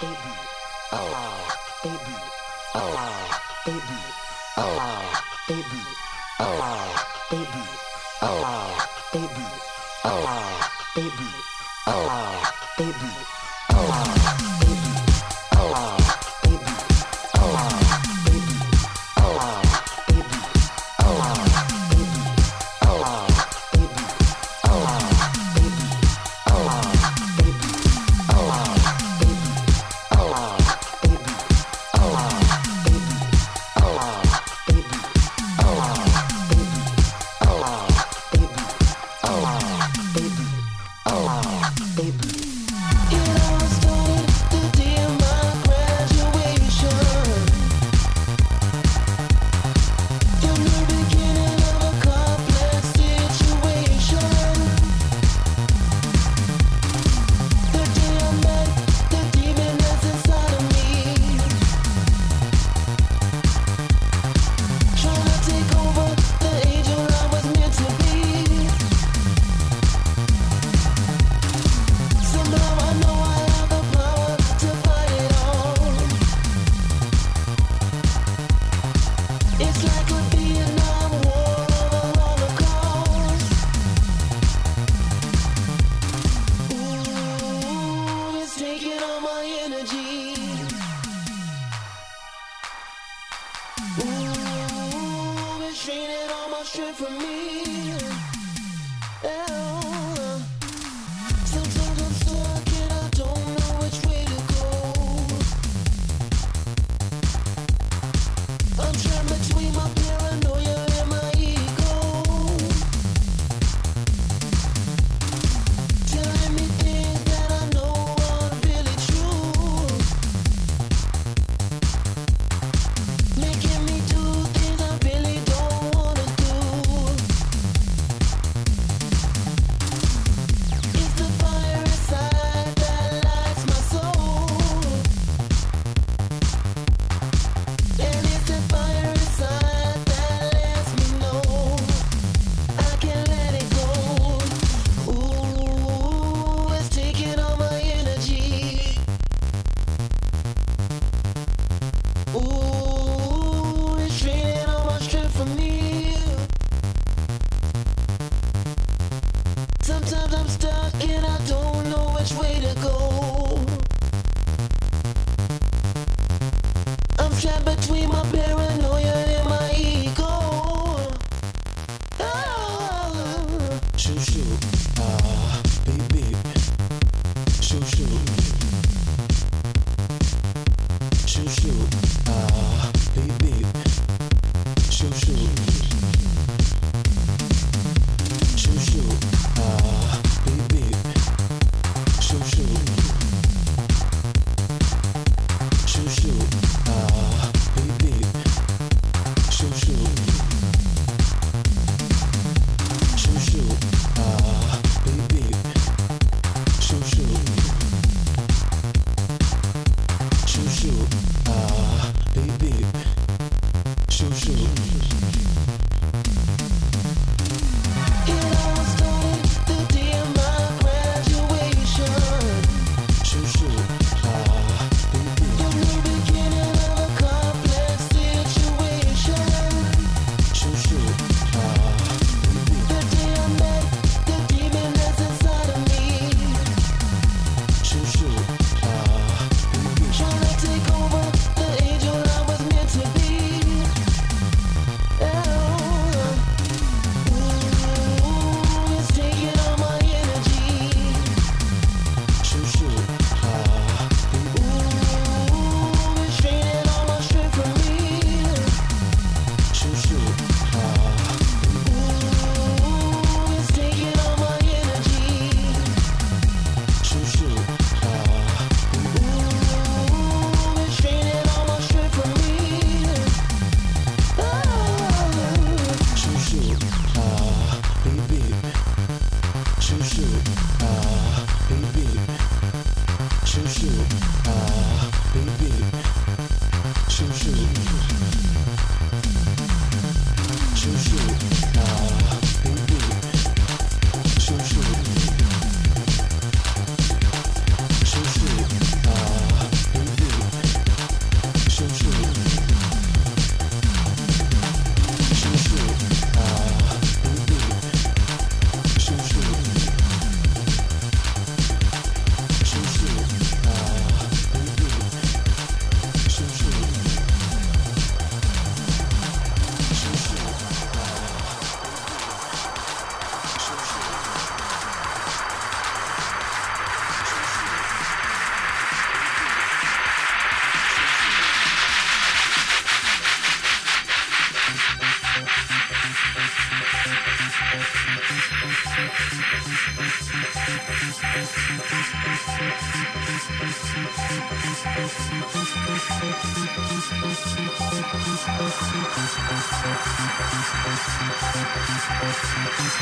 baby, oh, baby, oh, baby. Oh, baby. Oh, baby. Oh, baby. Oh, baby. Oh, baby. Oh.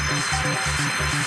Thank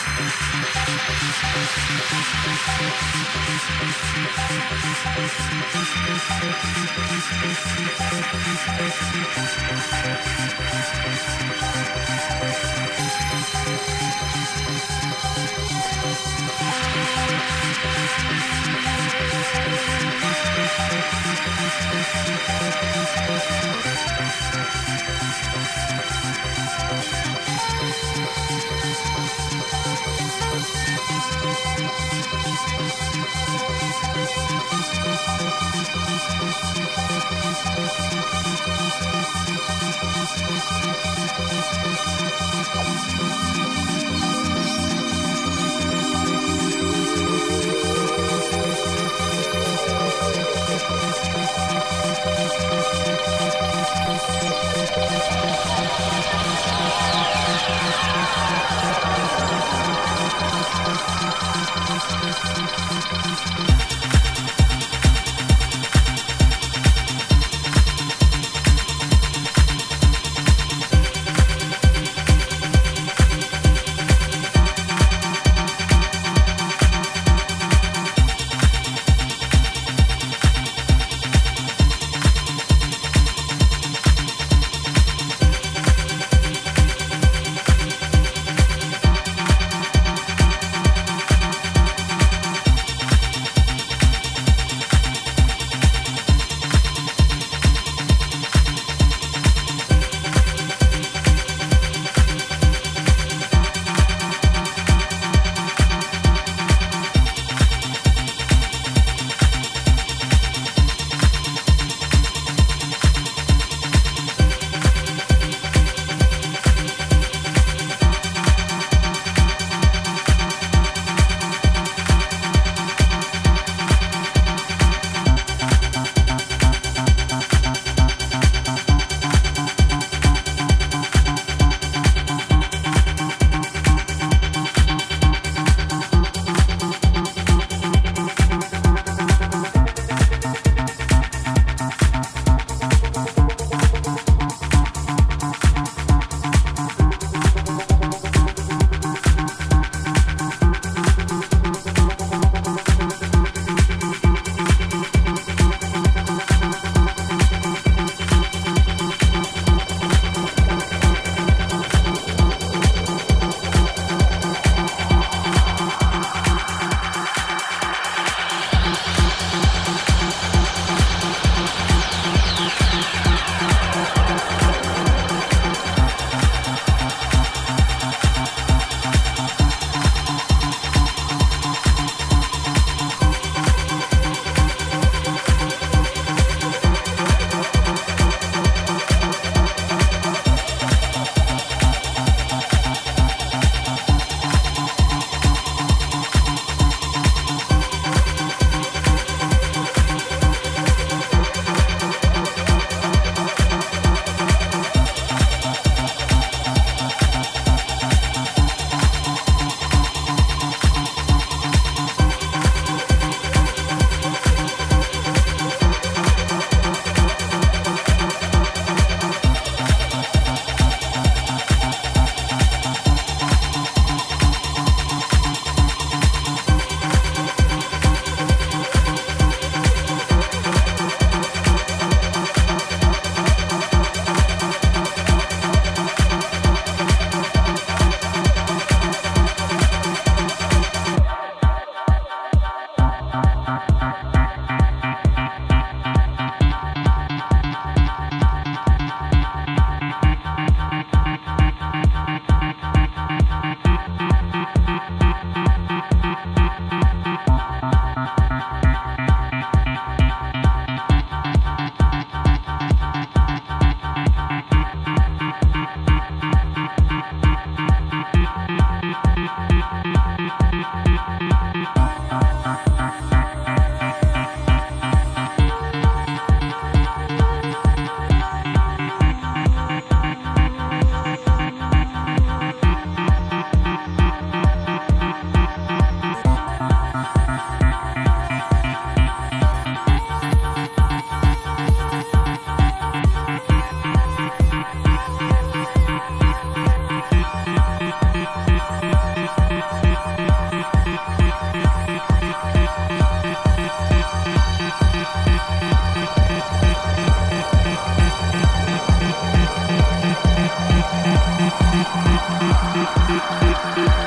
Thank you.